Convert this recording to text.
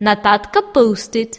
notatka posted